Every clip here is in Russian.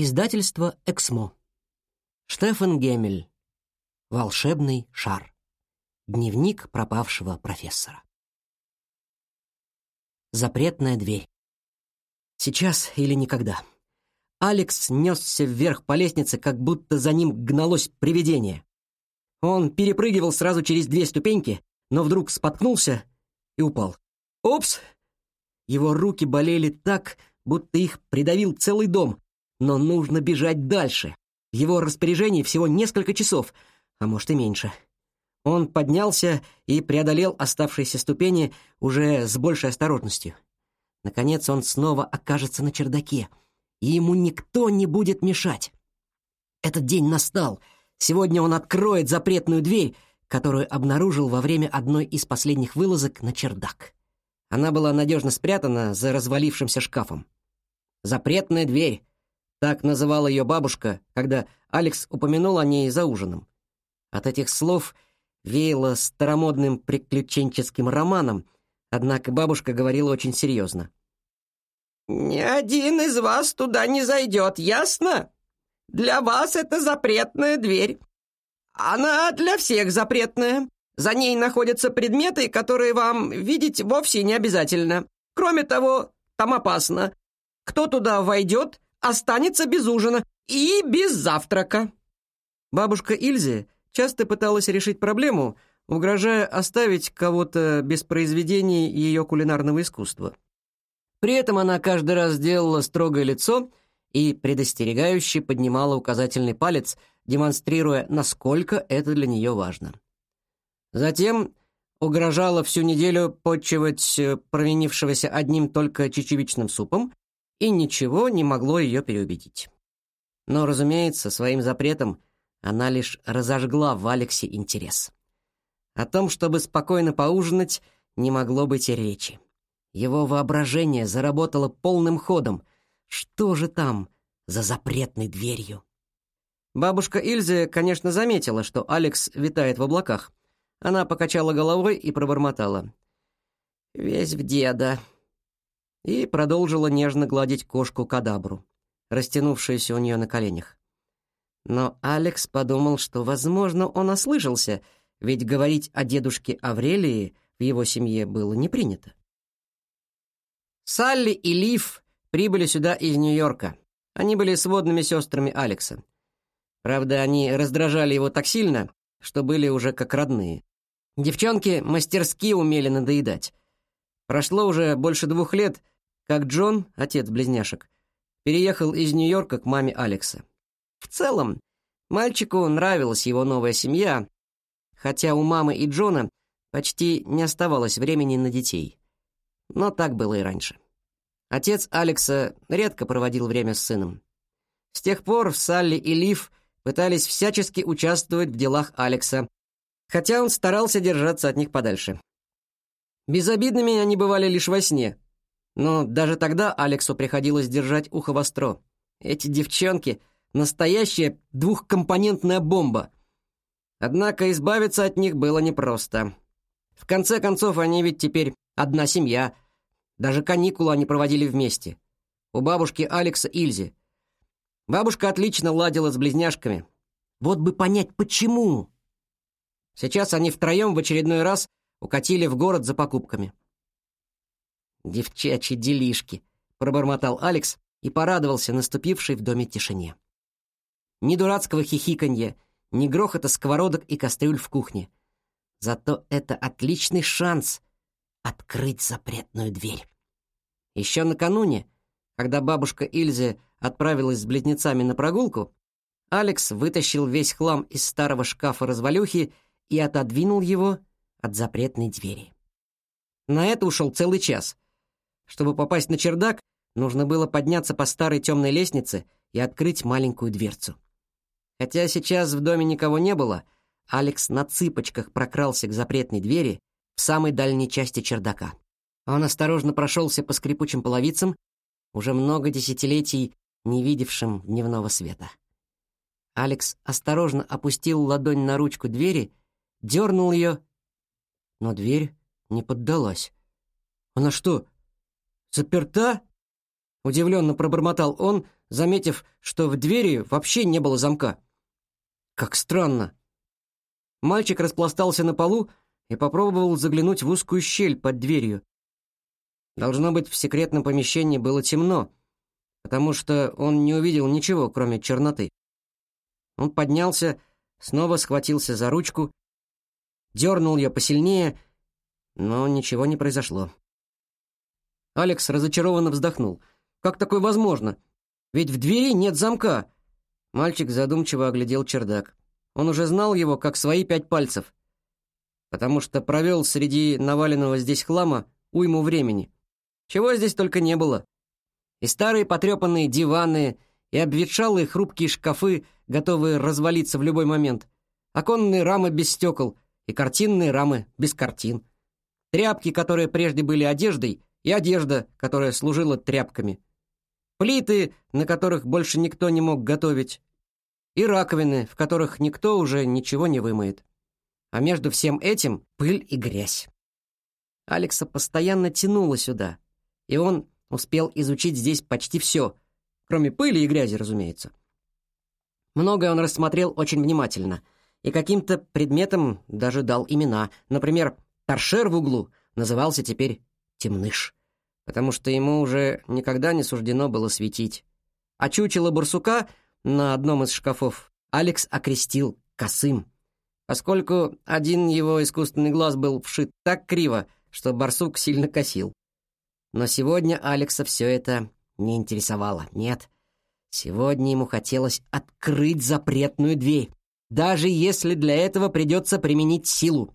Издательство «Эксмо». Штефан Гемель. Волшебный шар. Дневник пропавшего профессора. Запретная дверь. Сейчас или никогда. Алекс несся вверх по лестнице, как будто за ним гналось привидение. Он перепрыгивал сразу через две ступеньки, но вдруг споткнулся и упал. Опс! Его руки болели так, будто их придавил целый дом, но нужно бежать дальше. В его распоряжении всего несколько часов, а может и меньше. Он поднялся и преодолел оставшиеся ступени уже с большей осторожностью. Наконец он снова окажется на чердаке, и ему никто не будет мешать. Этот день настал. Сегодня он откроет запретную дверь, которую обнаружил во время одной из последних вылазок на чердак. Она была надежно спрятана за развалившимся шкафом. Запретная дверь, так называла ее бабушка, когда Алекс упомянул о ней за ужином. От этих слов веяло старомодным приключенческим романом, однако бабушка говорила очень серьезно. «Ни один из вас туда не зайдет, ясно? Для вас это запретная дверь. Она для всех запретная. За ней находятся предметы, которые вам видеть вовсе не обязательно. Кроме того, там опасно. Кто туда войдет, останется без ужина и без завтрака». Бабушка Ильзе часто пыталась решить проблему, угрожая оставить кого-то без произведений ее кулинарного искусства. При этом она каждый раз делала строгое лицо и предостерегающе поднимала указательный палец, демонстрируя, насколько это для нее важно. Затем угрожала всю неделю подчивать э, провинившегося одним только чечевичным супом, и ничего не могло ее переубедить. Но, разумеется, своим запретом она лишь разожгла в Алексе интерес. О том, чтобы спокойно поужинать, не могло быть и речи. Его воображение заработало полным ходом. Что же там за запретной дверью? Бабушка Ильзе, конечно, заметила, что Алекс витает в облаках. Она покачала головой и пробормотала. «Весь в деда», и продолжила нежно гладить кошку-кадабру, растянувшуюся у нее на коленях. Но Алекс подумал, что, возможно, он ослышался, ведь говорить о дедушке Аврелии в его семье было не принято. Салли и Лив прибыли сюда из Нью-Йорка. Они были сводными сестрами Алекса. Правда, они раздражали его так сильно, что были уже как родные. Девчонки мастерски умели надоедать. Прошло уже больше двух лет, как Джон, отец близняшек, переехал из Нью-Йорка к маме Алекса. В целом, мальчику нравилась его новая семья, хотя у мамы и Джона почти не оставалось времени на детей. Но так было и раньше. Отец Алекса редко проводил время с сыном. С тех пор Салли и Лив пытались всячески участвовать в делах Алекса, хотя он старался держаться от них подальше. Безобидными они бывали лишь во сне, но даже тогда Алексу приходилось держать ухо востро. Эти девчонки — настоящая двухкомпонентная бомба. Однако избавиться от них было непросто. В конце концов, они ведь теперь одна семья. Даже каникулы они проводили вместе. У бабушки Алекса Ильзи. Бабушка отлично ладила с близняшками. Вот бы понять, почему. Сейчас они втроем в очередной раз укатили в город за покупками. «Девчачьи делишки», — пробормотал Алекс и порадовался наступившей в доме тишине. Ни дурацкого хихиканья, ни грохота сковородок и кастрюль в кухне. Зато это отличный шанс открыть запретную дверь. Еще накануне, когда бабушка Ильзе отправилась с близнецами на прогулку, Алекс вытащил весь хлам из старого шкафа развалюхи и отодвинул его от запретной двери. На это ушел целый час — чтобы попасть на чердак, нужно было подняться по старой темной лестнице и открыть маленькую дверцу. Хотя сейчас в доме никого не было, Алекс на цыпочках прокрался к запретной двери в самой дальней части чердака. Он осторожно прошелся по скрипучим половицам, уже много десятилетий не видевшим дневного света. Алекс осторожно опустил ладонь на ручку двери, дернул ее, но дверь не поддалась. Она что, Заперта? Удивленно пробормотал он, заметив, что в двери вообще не было замка. Как странно. Мальчик распластался на полу и попробовал заглянуть в узкую щель под дверью. Должно быть, в секретном помещении было темно, потому что он не увидел ничего, кроме черноты. Он поднялся, снова схватился за ручку, дернул ее посильнее, но ничего не произошло. Алекс разочарованно вздохнул. «Как такое возможно? Ведь в двери нет замка!» Мальчик задумчиво оглядел чердак. Он уже знал его, как свои пять пальцев, потому что провел среди наваленного здесь хлама уйму времени. Чего здесь только не было. И старые потрепанные диваны, и обветшалые хрупкие шкафы, готовые развалиться в любой момент, оконные рамы без стекол и картинные рамы без картин, тряпки, которые прежде были одеждой, и одежда, которая служила тряпками, плиты, на которых больше никто не мог готовить, и раковины, в которых никто уже ничего не вымоет. А между всем этим пыль и грязь. Алекса постоянно тянуло сюда, и он успел изучить здесь почти все, кроме пыли и грязи, разумеется. Многое он рассмотрел очень внимательно, и каким-то предметам даже дал имена. Например, торшер в углу назывался теперь Темныш, потому что ему уже никогда не суждено было светить. А чучело барсука на одном из шкафов Алекс окрестил косым, поскольку один его искусственный глаз был вшит так криво, что барсук сильно косил. Но сегодня Алекса все это не интересовало. Нет. Сегодня ему хотелось открыть запретную дверь, даже если для этого придется применить силу.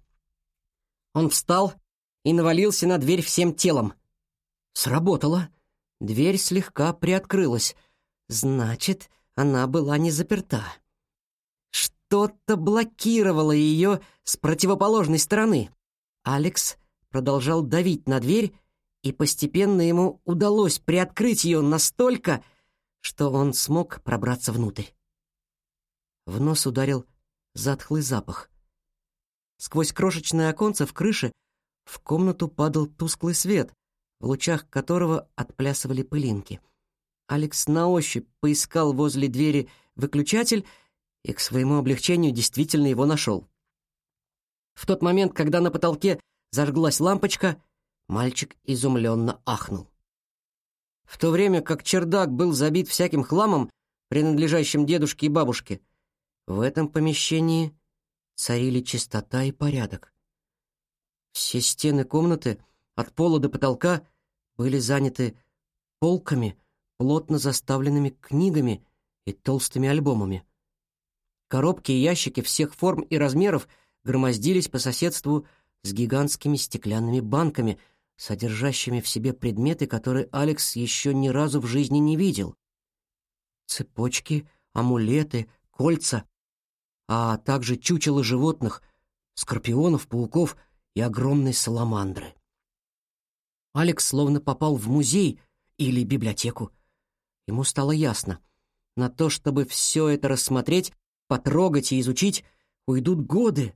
Он встал и навалился на дверь всем телом. Сработало. Дверь слегка приоткрылась. Значит, она была не заперта. Что-то блокировало ее с противоположной стороны. Алекс продолжал давить на дверь, и постепенно ему удалось приоткрыть ее настолько, что он смог пробраться внутрь. В нос ударил затхлый запах. Сквозь крошечное оконце в крыше в комнату падал тусклый свет, в лучах которого отплясывали пылинки. Алекс на ощупь поискал возле двери выключатель и к своему облегчению действительно его нашел. В тот момент, когда на потолке зажглась лампочка, Мальчик изумленно ахнул. В то время как чердак был забит всяким хламом, принадлежащим дедушке и бабушке, в этом помещении царили чистота и порядок. Все стены комнаты от пола до потолка были заняты полками, плотно заставленными книгами и толстыми альбомами. Коробки и ящики всех форм и размеров громоздились по соседству с гигантскими стеклянными банками — содержащими в себе предметы, которые Алекс еще ни разу в жизни не видел. Цепочки, амулеты, кольца, а также чучело животных, скорпионов, пауков и огромной саламандры. Алекс словно попал в музей или библиотеку. Ему стало ясно, на то, чтобы все это рассмотреть, потрогать и изучить, уйдут годы.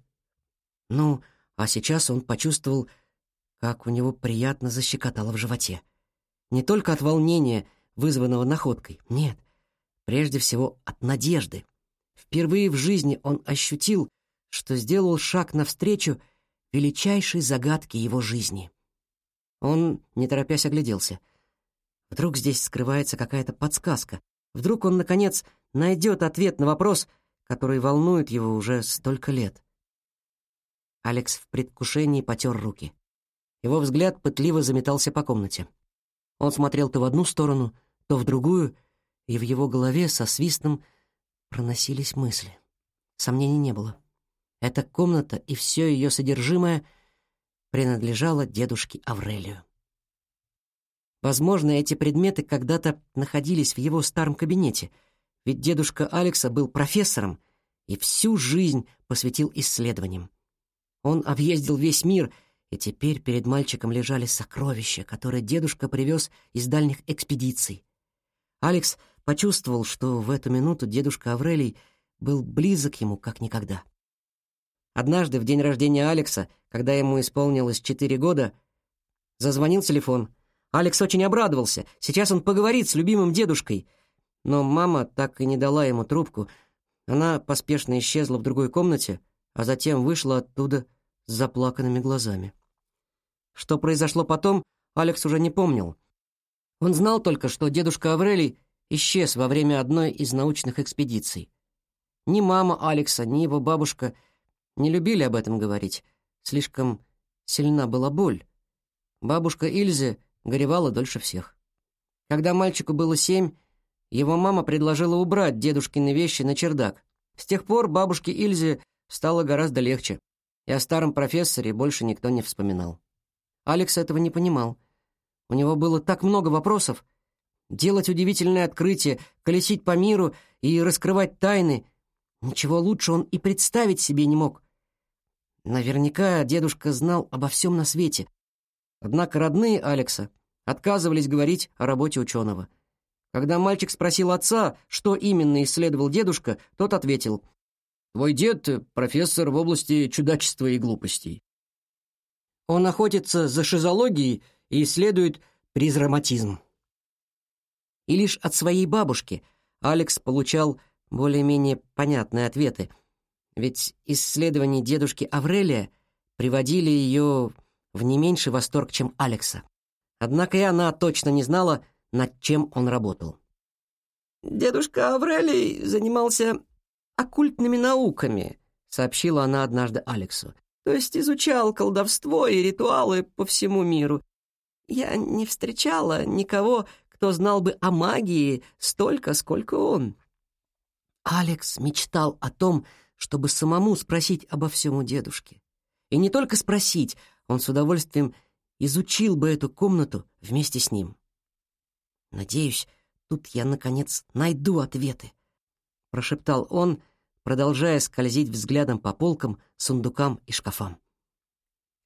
Ну, а сейчас он почувствовал как у него приятно защекотало в животе. Не только от волнения, вызванного находкой, нет, прежде всего от надежды. Впервые в жизни он ощутил, что сделал шаг навстречу величайшей загадке его жизни. Он, не торопясь, огляделся. Вдруг здесь скрывается какая-то подсказка. Вдруг он, наконец, найдет ответ на вопрос, который волнует его уже столько лет. Алекс в предвкушении потер руки. Его взгляд пытливо заметался по комнате. Он смотрел то в одну сторону, то в другую, и в его голове со свистом проносились мысли. Сомнений не было. Эта комната и все ее содержимое принадлежало дедушке Аврелию. Возможно, эти предметы когда-то находились в его старом кабинете, ведь дедушка Алекса был профессором и всю жизнь посвятил исследованиям. Он объездил весь мир — и теперь перед мальчиком лежали сокровища, которые дедушка привез из дальних экспедиций. Алекс почувствовал, что в эту минуту дедушка Аврелий был близок ему как никогда. Однажды, в день рождения Алекса, когда ему исполнилось четыре года, зазвонил телефон. Алекс очень обрадовался. Сейчас он поговорит с любимым дедушкой. Но мама так и не дала ему трубку. Она поспешно исчезла в другой комнате, а затем вышла оттуда с заплаканными глазами. Что произошло потом, Алекс уже не помнил. Он знал только, что дедушка Аврелий исчез во время одной из научных экспедиций. Ни мама Алекса, ни его бабушка не любили об этом говорить. Слишком сильна была боль. Бабушка Ильзе горевала дольше всех. Когда мальчику было семь, его мама предложила убрать дедушкины вещи на чердак. С тех пор бабушке Ильзе стало гораздо легче, и о старом профессоре больше никто не вспоминал. Алекс этого не понимал. У него было так много вопросов. Делать удивительные открытия, колесить по миру и раскрывать тайны. Ничего лучше он и представить себе не мог. Наверняка дедушка знал обо всем на свете. Однако родные Алекса отказывались говорить о работе ученого. Когда мальчик спросил отца, что именно исследовал дедушка, тот ответил, «Твой дед — профессор в области чудачества и глупостей. Он охотится за шизологией и исследует призраматизм». И лишь от своей бабушки Алекс получал более-менее понятные ответы, ведь исследования дедушки Аврелия приводили ее в не меньший восторг, чем Алекса. Однако и она точно не знала, над чем он работал. «Дедушка Аврелий занимался оккультными науками», — сообщила она однажды Алексу. «То есть изучал колдовство и ритуалы по всему миру. Я не встречала никого, кто знал бы о магии столько, сколько он». Алекс мечтал о том, чтобы самому спросить обо всем у дедушки. И не только спросить, он с удовольствием изучил бы эту комнату вместе с ним. «Надеюсь, тут я, наконец, найду ответы», — прошептал он, продолжая скользить взглядом по полкам, сундукам и шкафам.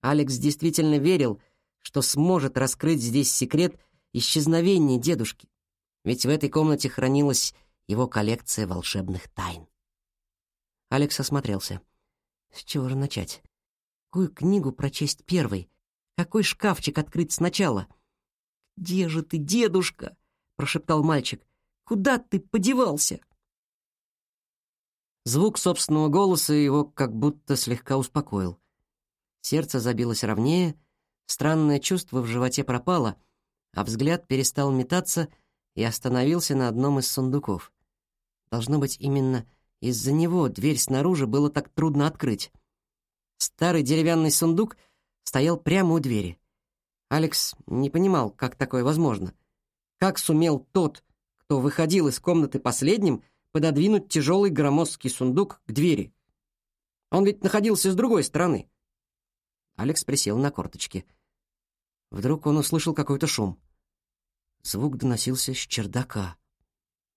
Алекс действительно верил, что сможет раскрыть здесь секрет исчезновения дедушки, ведь в этой комнате хранилась его коллекция волшебных тайн. Алекс осмотрелся. С чего же начать? Какую книгу прочесть первой? Какой шкафчик открыть сначала? «Где же ты, дедушка?» — прошептал мальчик. «Куда ты подевался?» Звук собственного голоса его как будто слегка успокоил. Сердце забилось ровнее, странное чувство в животе пропало, а взгляд перестал метаться и остановился на одном из сундуков. Должно быть, именно из-за него дверь снаружи было так трудно открыть. Старый деревянный сундук стоял прямо у двери. Алекс не понимал, как такое возможно. Как сумел тот, кто выходил из комнаты последним, пододвинуть тяжелый громоздкий сундук к двери? Он ведь находился с другой стороны. Алекс присел на корточки. Вдруг он услышал какой-то шум. Звук доносился с чердака.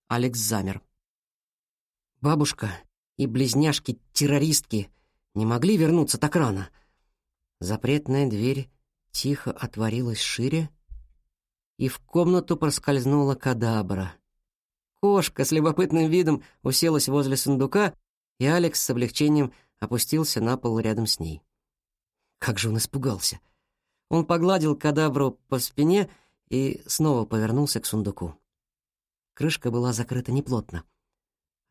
Алекс замер. Бабушка и близняшки-террористки не могли вернуться так рано. Запретная дверь тихо отворилась шире, и в комнату проскользнула кадабра. Кошка с любопытным видом уселась возле сундука, и Алекс с облегчением опустился на пол рядом с ней. Как же он испугался! Он погладил кадабру по спине и снова повернулся к сундуку. Крышка была закрыта неплотно.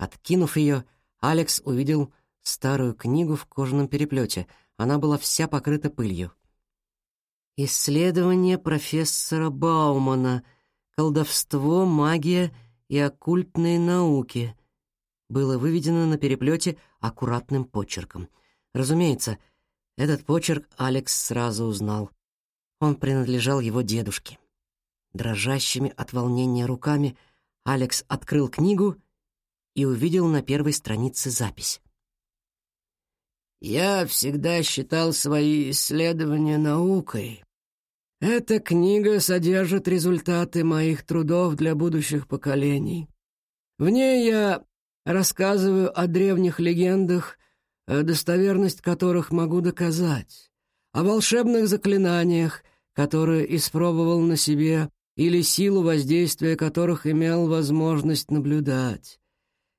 Откинув ее, Алекс увидел старую книгу в кожаном переплете. Она была вся покрыта пылью. «Исследование профессора Баумана. Колдовство, магия и оккультные науки» было выведено на переплете аккуратным почерком. Разумеется, этот почерк Алекс сразу узнал. Он принадлежал его дедушке. Дрожащими от волнения руками Алекс открыл книгу и увидел на первой странице запись. «Я всегда считал свои исследования наукой. Эта книга содержит результаты моих трудов для будущих поколений. В ней я рассказываю о древних легендах, достоверность которых могу доказать, о волшебных заклинаниях, которые испробовал на себе или силу воздействия которых имел возможность наблюдать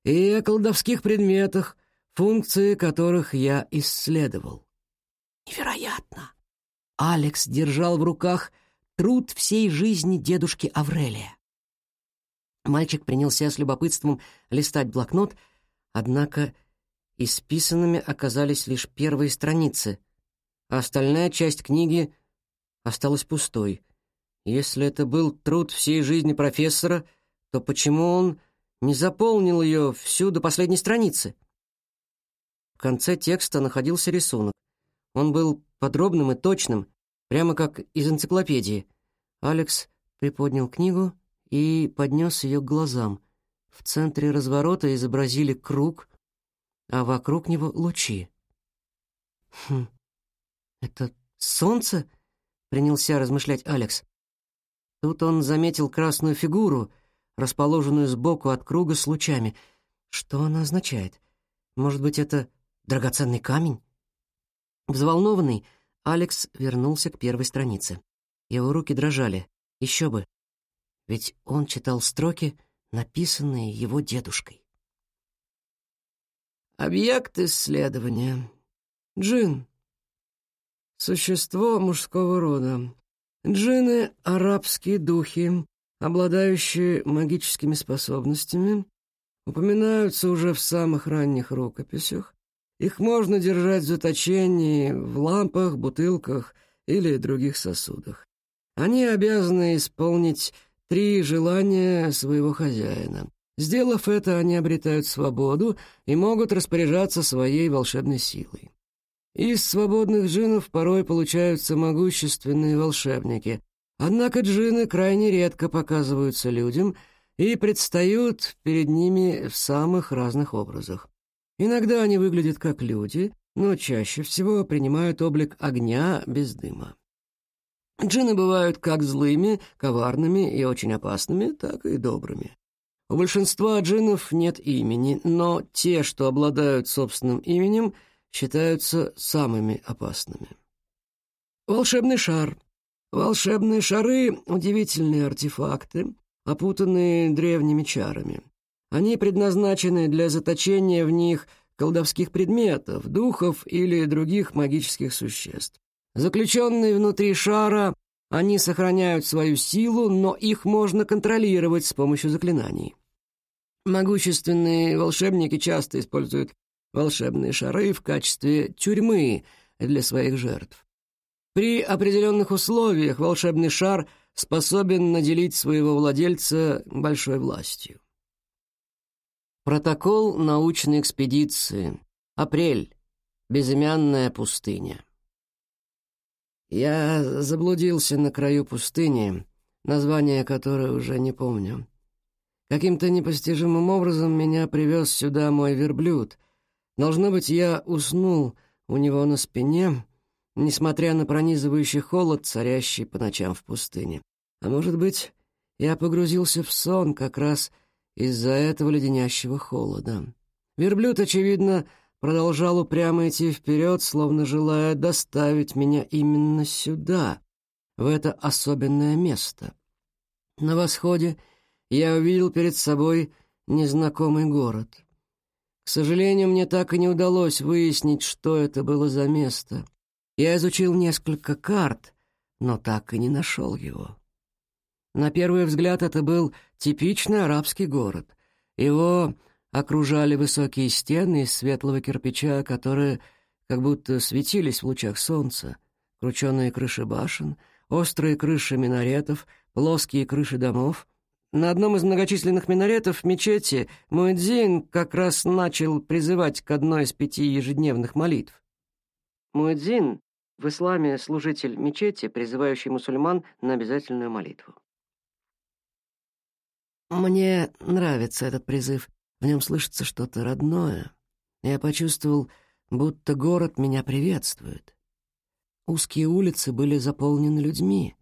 и о колдовских предметах, функции которых я исследовал. Невероятно! Алекс держал в руках труд всей жизни дедушки Аврелия. Мальчик принялся с любопытством листать блокнот, однако исписанными оказались лишь первые страницы, а остальная часть книги осталась пустой. Если это был труд всей жизни профессора, то почему он не заполнил ее всю до последней страницы? В конце текста находился рисунок. Он был подробным и точным, прямо как из энциклопедии. Алекс приподнял книгу и поднес ее к глазам. В центре разворота изобразили круг, а вокруг него лучи. «Хм, это солнце?» — принялся размышлять Алекс. Тут он заметил красную фигуру, расположенную сбоку от круга с лучами. Что она означает? Может быть, это драгоценный камень? Взволнованный, Алекс вернулся к первой странице. Его руки дрожали. Еще бы. Ведь он читал строки, написанные его дедушкой. Объект исследования. Джин. Существо мужского рода. Джины — арабские духи, обладающие магическими способностями, упоминаются уже в самых ранних рукописях. Их можно держать в заточении в лампах, бутылках или других сосудах. Они обязаны исполнить три желания своего хозяина. Сделав это, они обретают свободу и могут распоряжаться своей волшебной силой. Из свободных джинов порой получаются могущественные волшебники, однако джины крайне редко показываются людям и предстают перед ними в самых разных образах. Иногда они выглядят как люди, но чаще всего принимают облик огня без дыма. Джины бывают как злыми, коварными и очень опасными, так и добрыми. У большинства джиннов нет имени, но те, что обладают собственным именем, считаются самыми опасными. Волшебный шар. Волшебные шары — удивительные артефакты, опутанные древними чарами. Они предназначены для заточения в них колдовских предметов, духов или других магических существ. Заключенные внутри шара, они сохраняют свою силу, но их можно контролировать с помощью заклинаний. Могущественные волшебники часто используют волшебные шары в качестве тюрьмы для своих жертв. При определенных условиях волшебный шар способен наделить своего владельца большой властью. Протокол научной экспедиции. Апрель. Безымянная пустыня. Я заблудился на краю пустыни, название которой уже не помню. Каким-то непостижимым образом меня привез сюда мой верблюд. Должно быть, я уснул у него на спине, несмотря на пронизывающий холод, царящий по ночам в пустыне. А может быть, я погрузился в сон как раз из-за этого леденящего холода. Верблюд, очевидно, продолжал упрямо идти вперед, словно желая доставить меня именно сюда, в это особенное место. На восходе я увидел перед собой незнакомый город. К сожалению, мне так и не удалось выяснить, что это было за место. Я изучил несколько карт, но так и не нашел его. На первый взгляд это был типичный арабский город. Его окружали высокие стены из светлого кирпича, которые как будто светились в лучах солнца, крученые крыши башен, острые крыши минаретов, плоские крыши домов. На одном из многочисленных минаретов мечети Муэдзин как раз начал призывать к одной из пяти ежедневных молитв. Муэдзин в исламе служитель мечети, призывающий мусульман на обязательную молитву. Мне нравится этот призыв, в нем слышится что-то родное. Я почувствовал, будто город меня приветствует. Узкие улицы были заполнены людьми.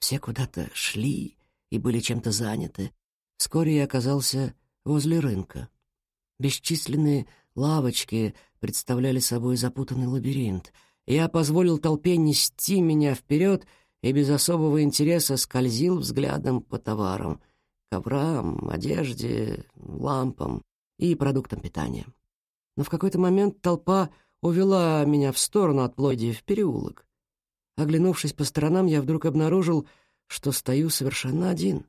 Все куда-то шли и были чем-то заняты. Вскоре я оказался возле рынка. Бесчисленные лавочки представляли собой запутанный лабиринт. Я позволил толпе нести меня вперед и без особого интереса скользил взглядом по товарам — коврам, одежде, лампам и продуктам питания. Но в какой-то момент толпа увела меня в сторону от плойди в переулок. Оглянувшись по сторонам, я вдруг обнаружил, что стою совершенно один.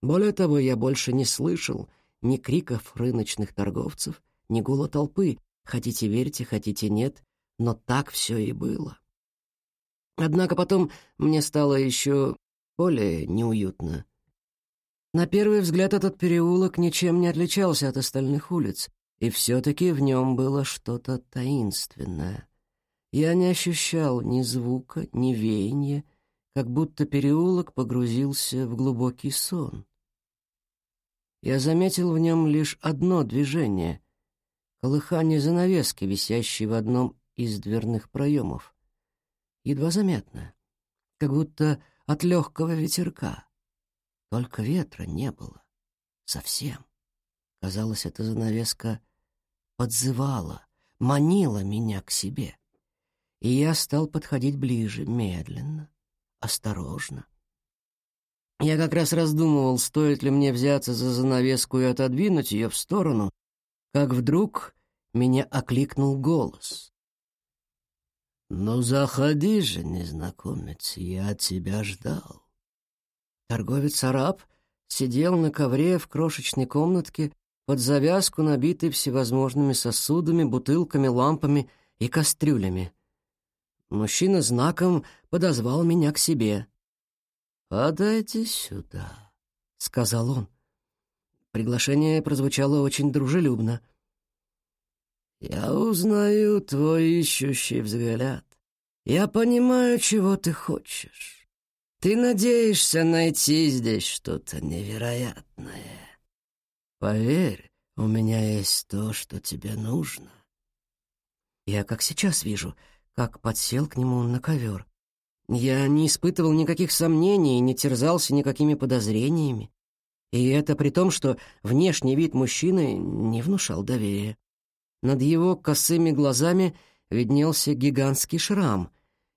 Более того, я больше не слышал ни криков рыночных торговцев, ни гула толпы. Хотите верьте, хотите нет, но так все и было. Однако потом мне стало еще более неуютно. На первый взгляд этот переулок ничем не отличался от остальных улиц, и все-таки в нем было что-то таинственное. Я не ощущал ни звука, ни веяния, как будто переулок погрузился в глубокий сон. Я заметил в нем лишь одно движение — колыхание занавески, висящей в одном из дверных проемов. Едва заметно, как будто от легкого ветерка. Только ветра не было. Совсем. Казалось, эта занавеска подзывала, манила меня к себе. И я стал подходить ближе, медленно, осторожно. Я как раз раздумывал, стоит ли мне взяться за занавеску и отодвинуть ее в сторону, как вдруг меня окликнул голос. «Ну, заходи же, незнакомец, я тебя ждал». Торговец-араб сидел на ковре в крошечной комнатке под завязку, набитой всевозможными сосудами, бутылками, лампами и кастрюлями. Мужчина знаком подозвал меня к себе. «Подайте сюда», — сказал он. Приглашение прозвучало очень дружелюбно. «Я узнаю твой ищущий взгляд. Я понимаю, чего ты хочешь. Ты надеешься найти здесь что-то невероятное. Поверь, у меня есть то, что тебе нужно. Я как сейчас вижу, как подсел к нему на ковер. Я не испытывал никаких сомнений и не терзался никакими подозрениями. И это при том, что внешний вид мужчины не внушал доверия. Над его косыми глазами виднелся гигантский шрам,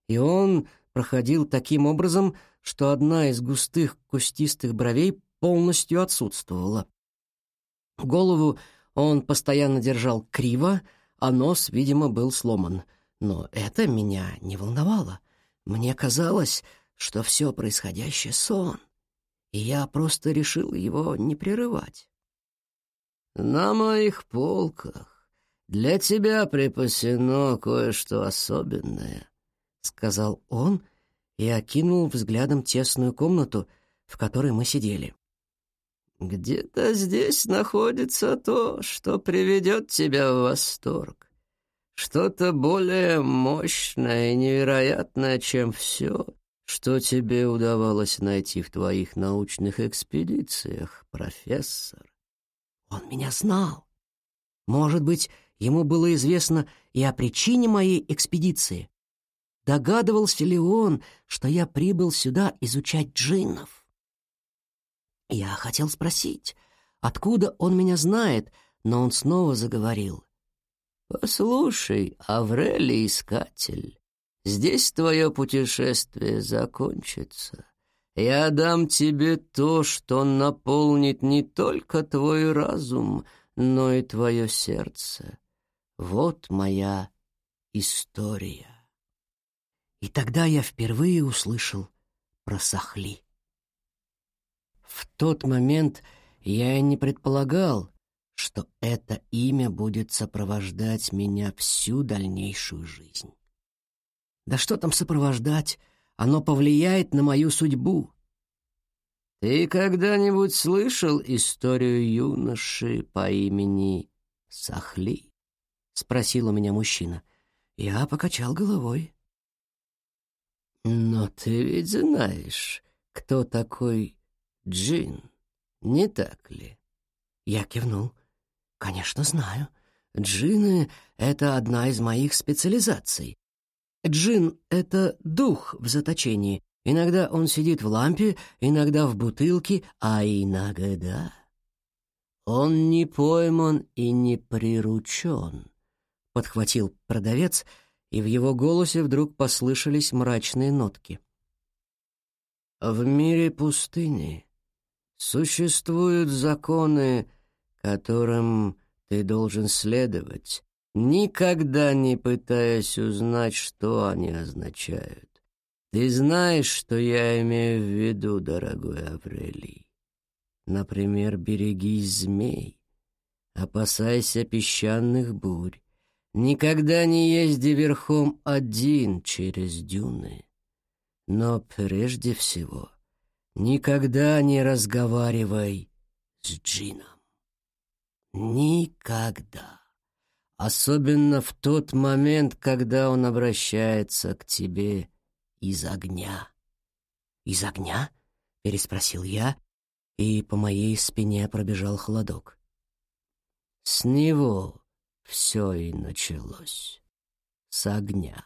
и он проходил таким образом, что одна из густых кустистых бровей полностью отсутствовала. Голову он постоянно держал криво, а нос, видимо, был сломан. Но это меня не волновало. Мне казалось, что все происходящее — сон, и я просто решил его не прерывать. «На моих полках для тебя припасено кое-что особенное», — сказал он, — и окинул взглядом тесную комнату, в которой мы сидели. «Где-то здесь находится то, что приведет тебя в восторг. Что-то более мощное и невероятное, чем все, что тебе удавалось найти в твоих научных экспедициях, профессор». Он меня знал. Может быть, ему было известно и о причине моей экспедиции. Догадывался ли он, что я прибыл сюда изучать джиннов? Я хотел спросить, откуда он меня знает, но он снова заговорил. «Послушай, Аврелий Искатель, здесь твое путешествие закончится. Я дам тебе то, что наполнит не только твой разум, но и твое сердце. Вот моя история». И тогда я впервые услышал про Сахли. В тот момент я и не предполагал, что это имя будет сопровождать меня всю дальнейшую жизнь. Да что там сопровождать, оно повлияет на мою судьбу. Ты когда-нибудь слышал историю юноши по имени Сахли? Спросил у меня мужчина. Я покачал головой. «Но ты ведь знаешь, кто такой Джин, не так ли?» Я кивнул. «Конечно, знаю. Джины — это одна из моих специализаций. Джин — это дух в заточении. Иногда он сидит в лампе, иногда в бутылке, а иногда... Он не пойман и не приручен», — подхватил продавец — и в его голосе вдруг послышались мрачные нотки. «В мире пустыни существуют законы, которым ты должен следовать, никогда не пытаясь узнать, что они означают. Ты знаешь, что я имею в виду, дорогой Аврелий? Например, берегись змей, опасайся песчаных бурь, никогда не езди верхом один через дюны. Но прежде всего, никогда не разговаривай с джином. Никогда. Особенно в тот момент, когда он обращается к тебе из огня. «Из огня?» — переспросил я, и по моей спине пробежал холодок. С него все и началось. С огня.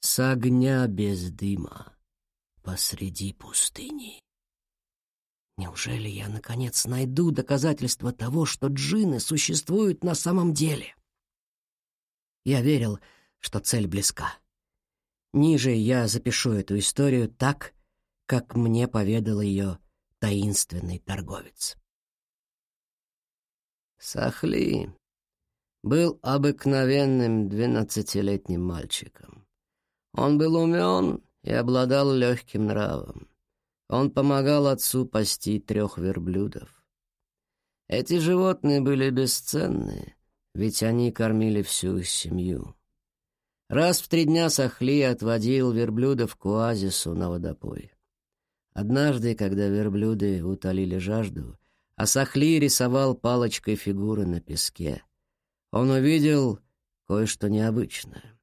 С огня без дыма посреди пустыни. Неужели я, наконец, найду доказательства того, что джинны существуют на самом деле? Я верил, что цель близка. Ниже я запишу эту историю так, как мне поведал ее таинственный торговец. Сахли был обыкновенным двенадцатилетним мальчиком. Он был умен и обладал легким нравом. Он помогал отцу пасти трех верблюдов. Эти животные были бесценны, ведь они кормили всю их семью. Раз в три дня Сахли отводил верблюдов к оазису на водопой. Однажды, когда верблюды утолили жажду, а Сахли рисовал палочкой фигуры на песке, он увидел кое-что необычное.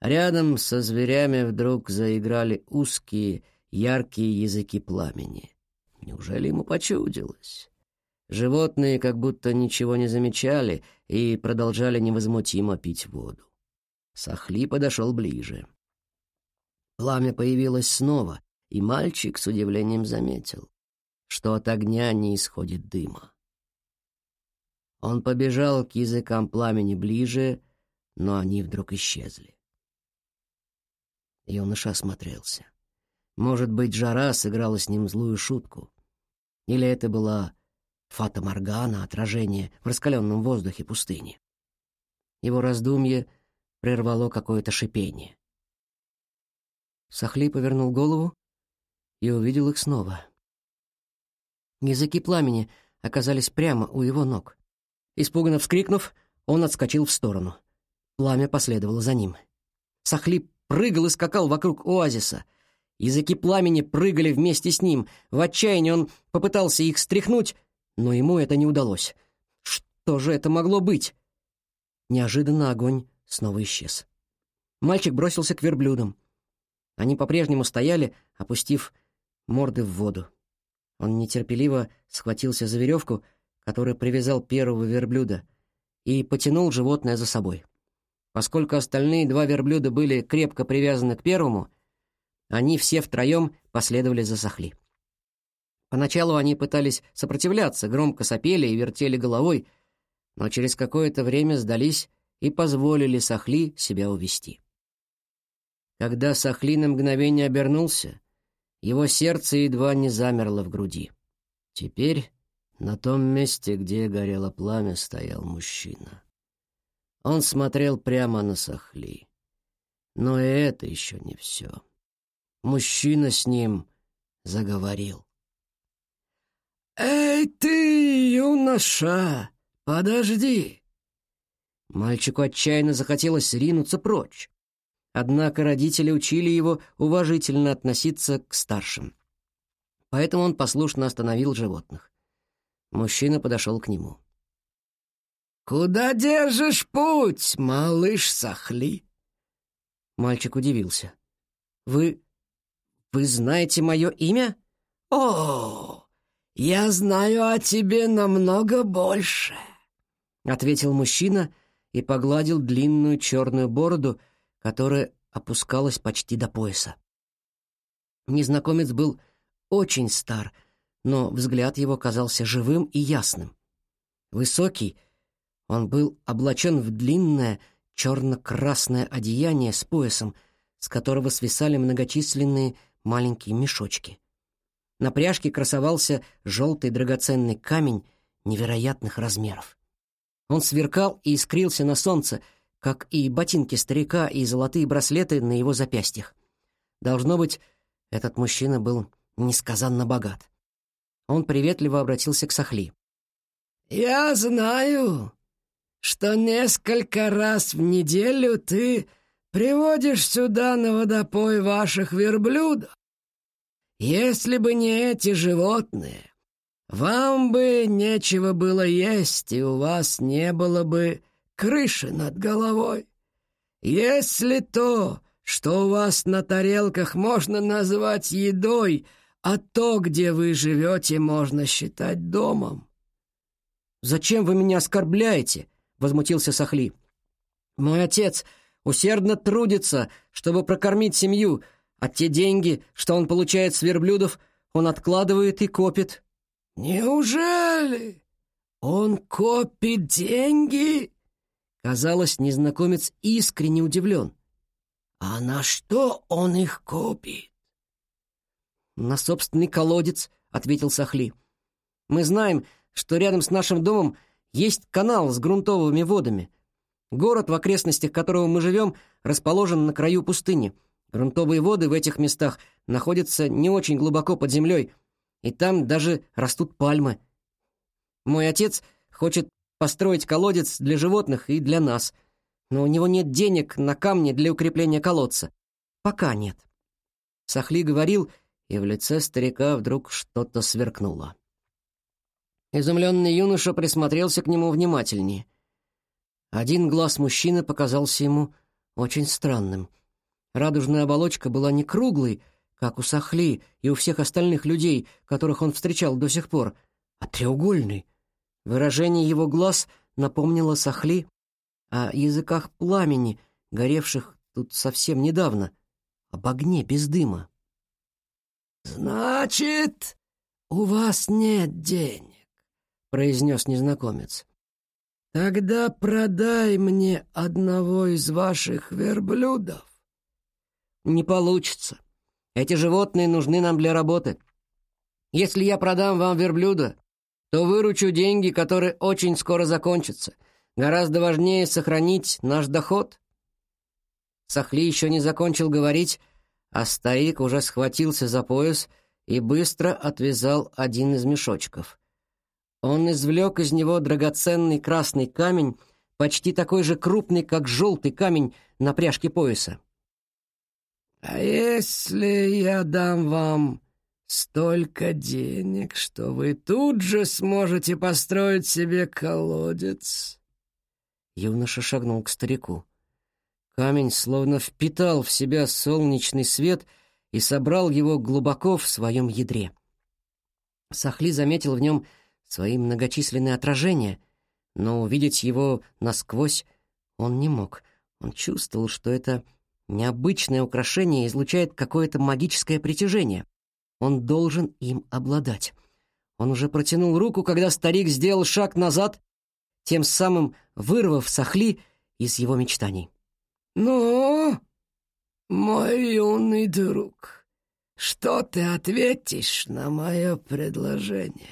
Рядом со зверями вдруг заиграли узкие, яркие языки пламени. Неужели ему почудилось? Животные как будто ничего не замечали и продолжали невозмутимо пить воду. Сахли подошел ближе. Пламя появилось снова, и мальчик с удивлением заметил, что от огня не исходит дыма. Он побежал к языкам пламени ближе, но они вдруг исчезли. Юноша осмотрелся. Может быть, жара сыграла с ним злую шутку. Или это была фата Моргана, отражение в раскаленном воздухе пустыни. Его раздумье прервало какое-то шипение. Сахли повернул голову и увидел их снова. Языки пламени оказались прямо у его ног. Испуганно вскрикнув, он отскочил в сторону. Пламя последовало за ним. Сахли прыгал и скакал вокруг оазиса. Языки пламени прыгали вместе с ним. В отчаянии он попытался их стряхнуть, но ему это не удалось. Что же это могло быть? Неожиданно огонь снова исчез. Мальчик бросился к верблюдам. Они по-прежнему стояли, опустив морды в воду. Он нетерпеливо схватился за веревку, которая привязал первого верблюда, и потянул животное за собой. Поскольку остальные два верблюда были крепко привязаны к первому, они все втроем последовали за Сахли. Поначалу они пытались сопротивляться, громко сопели и вертели головой, но через какое-то время сдались и позволили Сахли себя увести. Когда Сахли на мгновение обернулся, его сердце едва не замерло в груди. Теперь на том месте, где горело пламя, стоял мужчина. Он смотрел прямо на Сахли. Но и это еще не все. Мужчина с ним заговорил. «Эй ты, юноша, подожди!» Мальчику отчаянно захотелось ринуться прочь. Однако родители учили его уважительно относиться к старшим. Поэтому он послушно остановил животных. Мужчина подошел к нему. «Куда держишь путь, малыш Сахли?» Мальчик удивился. «Вы... вы знаете мое имя?» «О, я знаю о тебе намного больше», — ответил мужчина и погладил длинную черную бороду, которая опускалась почти до пояса. Незнакомец был очень стар, но взгляд его казался живым и ясным. Высокий, он был облачен в длинное черно-красное одеяние с поясом, с которого свисали многочисленные маленькие мешочки. На пряжке красовался желтый драгоценный камень невероятных размеров. Он сверкал и искрился на солнце, как и ботинки старика и золотые браслеты на его запястьях. Должно быть, этот мужчина был несказанно богат. Он приветливо обратился к Сахли. «Я знаю, что несколько раз в неделю ты приводишь сюда на водопой ваших верблюдов. Если бы не эти животные, вам бы нечего было есть, и у вас не было бы крыши над головой. Если то, что у вас на тарелках можно назвать едой, а то, где вы живете, можно считать домом. «Зачем вы меня оскорбляете?» — возмутился Сахли. «Мой отец усердно трудится, чтобы прокормить семью, а те деньги, что он получает с верблюдов, он откладывает и копит». «Неужели? Он копит деньги?» Казалось, незнакомец искренне удивлен. «А на что он их копит?» «На собственный колодец», — ответил Сахли. «Мы знаем, что рядом с нашим домом есть канал с грунтовыми водами. Город, в окрестностях которого мы живем, расположен на краю пустыни. Грунтовые воды в этих местах находятся не очень глубоко под землей, и там даже растут пальмы. Мой отец хочет построить колодец для животных и для нас, но у него нет денег на камни для укрепления колодца. Пока нет. Сахли говорил, и в лице старика вдруг что-то сверкнуло. Изумленный юноша присмотрелся к нему внимательнее. Один глаз мужчины показался ему очень странным. Радужная оболочка была не круглой, как у Сахли и у всех остальных людей, которых он встречал до сих пор, а треугольной. Выражение его глаз напомнило Сахли о языках пламени, горевших тут совсем недавно, об огне без дыма. «Значит, у вас нет денег?» произнес незнакомец. «Тогда продай мне одного из ваших верблюдов». «Не получится. Эти животные нужны нам для работы. Если я продам вам верблюда, то выручу деньги, которые очень скоро закончатся. Гораздо важнее сохранить наш доход». Сахли еще не закончил говорить, а старик уже схватился за пояс и быстро отвязал один из мешочков. Он извлек из него драгоценный красный камень, почти такой же крупный, как желтый камень на пряжке пояса. «А если я дам вам столько денег, что вы тут же сможете построить себе колодец?» Юноша шагнул к старику. Камень словно впитал в себя солнечный свет и собрал его глубоко в своем ядре. Сахли заметил в нем свои многочисленные отражения, но увидеть его насквозь он не мог. Он чувствовал, что это необычное украшение излучает какое-то магическое притяжение. Он должен им обладать. Он уже протянул руку, когда старик сделал шаг назад, тем самым вырвав Сахли из его мечтаний. «Ну, мой юный друг, что ты ответишь на мое предложение?»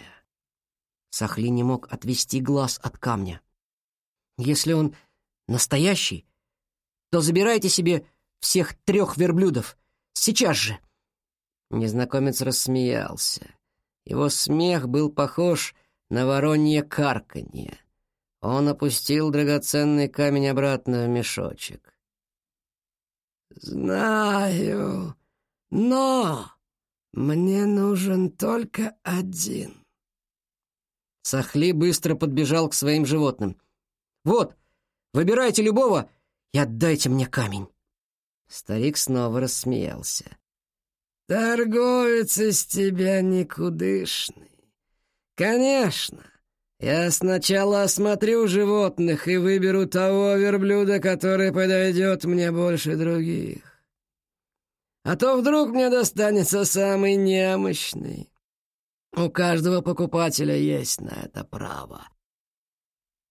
Сахли не мог отвести глаз от камня. «Если он настоящий, то забирайте себе всех трех верблюдов. Сейчас же!» Незнакомец рассмеялся. Его смех был похож на воронье карканье. Он опустил драгоценный камень обратно в мешочек. «Знаю, но мне нужен только один». Сахли быстро подбежал к своим животным. «Вот, выбирайте любого и отдайте мне камень». Старик снова рассмеялся. «Торговец из тебя никудышный. Конечно, я сначала осмотрю животных и выберу того верблюда, который подойдет мне больше других. А то вдруг мне достанется самый немощный. У каждого покупателя есть на это право.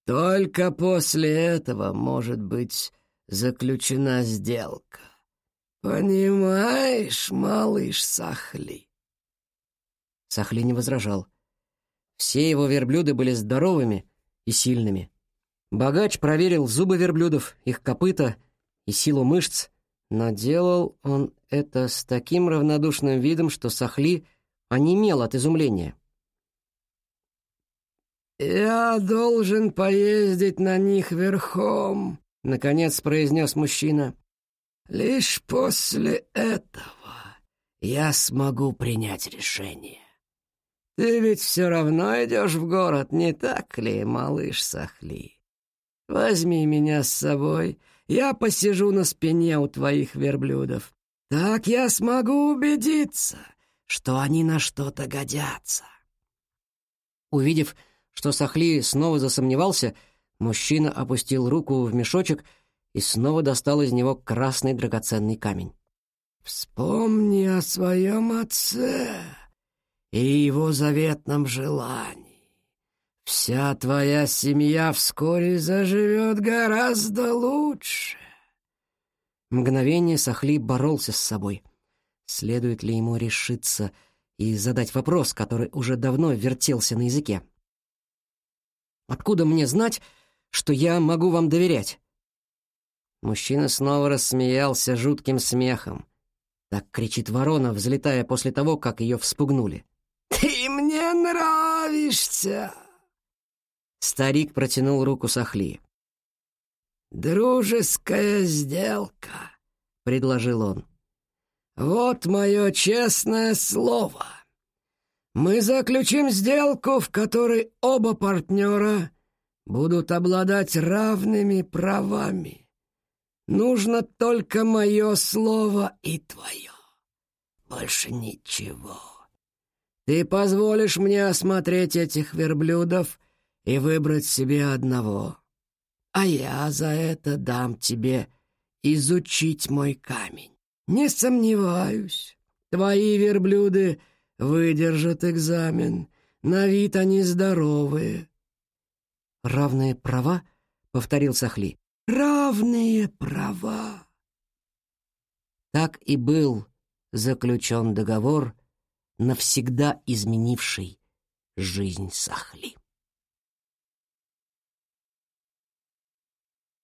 Только после этого может быть заключена сделка. Понимаешь, малыш Сахли?» Сахли не возражал. Все его верблюды были здоровыми и сильными. Богач проверил зубы верблюдов, их копыта и силу мышц, Но делал он это с таким равнодушным видом, что Сахли онемел от изумления. «Я должен поездить на них верхом», — наконец произнес мужчина. «Лишь после этого я смогу принять решение. Ты ведь все равно идешь в город, не так ли, малыш Сахли? Возьми меня с собой, я посижу на спине у твоих верблюдов. Так я смогу убедиться, что они на что-то годятся». Увидев, что Сахли снова засомневался, мужчина опустил руку в мешочек и снова достал из него красный драгоценный камень. «Вспомни о своем отце и его заветном желании. Вся твоя семья вскоре заживет гораздо лучше». Мгновение Сахли боролся с собой. Следует ли ему решиться и задать вопрос, который уже давно вертелся на языке? Откуда мне знать, что я могу вам доверять?» Мужчина снова рассмеялся жутким смехом. Так кричит ворона, взлетая после того, как ее вспугнули. «Ты мне нравишься!» Старик протянул руку Сахли. «Дружеская сделка», — предложил он. «Вот мое честное слово. Мы заключим сделку, в которой оба партнера будут обладать равными правами. Нужно только мое слово и твое. Больше ничего. Ты позволишь мне осмотреть этих верблюдов и выбрать себе одного, а я за это дам тебе изучить мой камень. Не сомневаюсь, твои верблюды — выдержат экзамен. На вид они здоровые». «Равные права?» — повторил Сахли. «Равные права». Так и был заключен договор, навсегда изменивший жизнь Сахли.